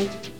быть.